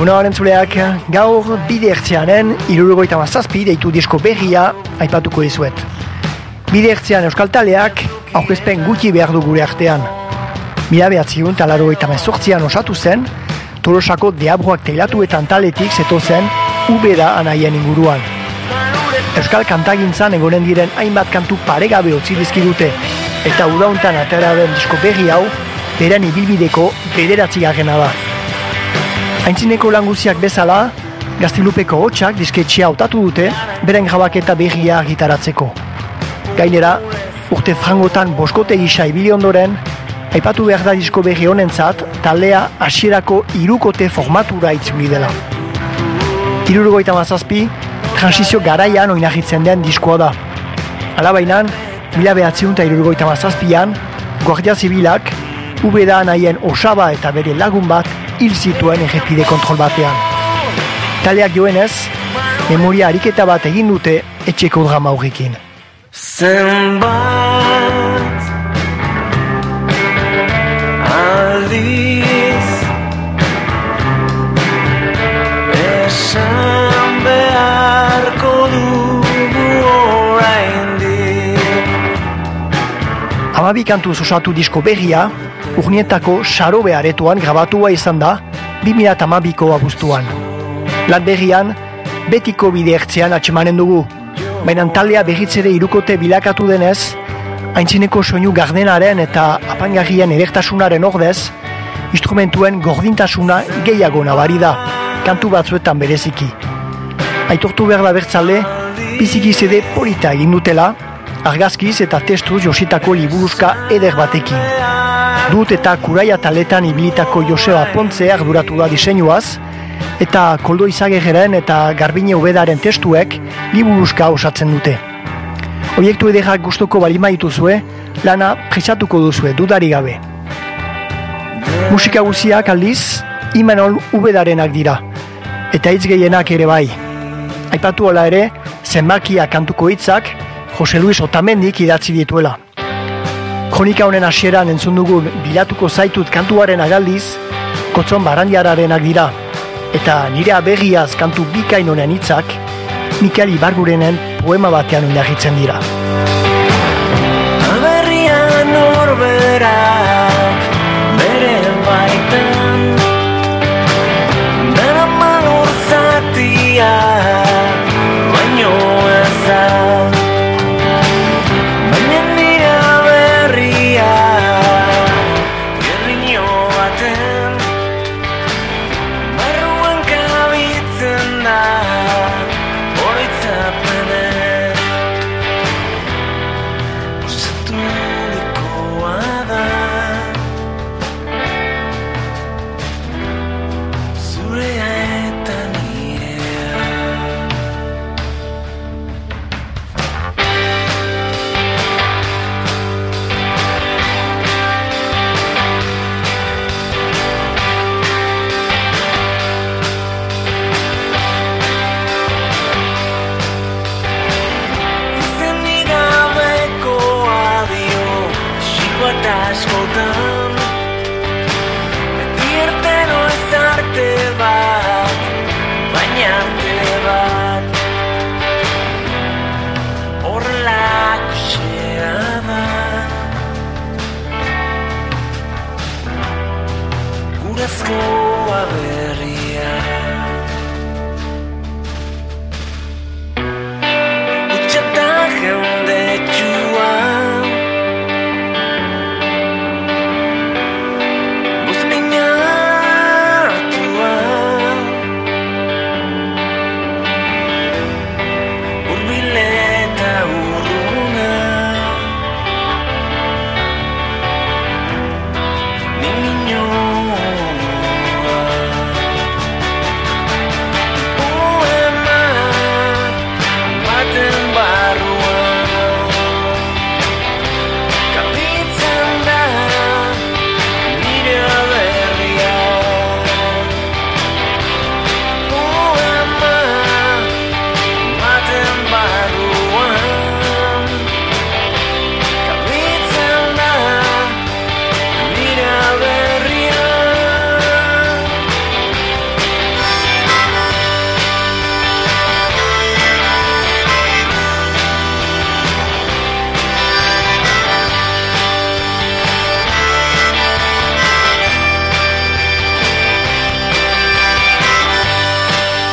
Eguno haren zuleak, gaur bide ertzeanen, irurugoita mazazpi deitu disko berria aipatuko dizuet. Bide ertzean euskal taleak, aurkezpen gutxi behar du gure artean. Mila behatziun talaro eta mezortzian osatu zen, Tolosako deabroak teilatuetan taletik zeto zen ubeda anaien inguruan. Euskal kantagintzan egonen diren hainbat kantu paregabe utzi dizkidute eta udauntan atera den disko berri hau, beren ibilbideko bederatzi da. Aintzineko languziak bezala, gaztilupeko hotxak disketxea hautatu dute, beren grabaketa berria gitaratzeko. Gainera, urte frangotan boskote gisa ibili ondoren, aipatu behar da disko berri honentzat, taldea hasierako irukote formatura itzuli dela. Irurugoita mazazpi, transizio garaian oinahitzen den diskoa da. Alabainan, mila behatziun eta irurugoita mazazpian, Guardia Zibilak, ubeda nahien osaba eta bere lagun bat hil zituen errepide kontrol batean. Taleak joenez, memoria ariketa bat egin dute etxeko drama horrekin. Zenbat aldiz esan beharko dugu oraindik Amabi kantu osatu disko berria, urnietako sarobe aretoan grabatua izan da 2008ko abuztuan. Lan berrian, betiko bide ertzean atxemanen dugu, baina taldea berritzere irukote bilakatu denez, haintzineko soinu gardenaren eta apangarrien erertasunaren ordez, instrumentuen gordintasuna gehiago nabari da, kantu batzuetan bereziki. Aitortu behar da bertzale, biziki zede polita egin dutela, argazkiz eta testu jositako liburuzka eder batekin dut eta kuraia taletan ibilitako Joseba Pontzeak duratu da diseinuaz, eta koldo izagerren eta garbine ubedaren testuek liburuzka osatzen dute. Obiektu edekak gustoko balima dituzue, lana prisatuko duzue, dudari gabe. Musika guziak aldiz, Imanol ubedarenak dira, eta hitz gehienak ere bai. Aipatu hola ere, zenbakia kantuko hitzak Jose Luis Otamendik idatzi dituela. Kronika honen hasieran entzun dugun bilatuko zaitut kantuaren agaldiz, kotzon barandiararenak dira, eta nire aberriaz kantu bikain honen hitzak, Mikel Ibargurenen poema batean oinarritzen dira. Aberrian norberak Tá estás.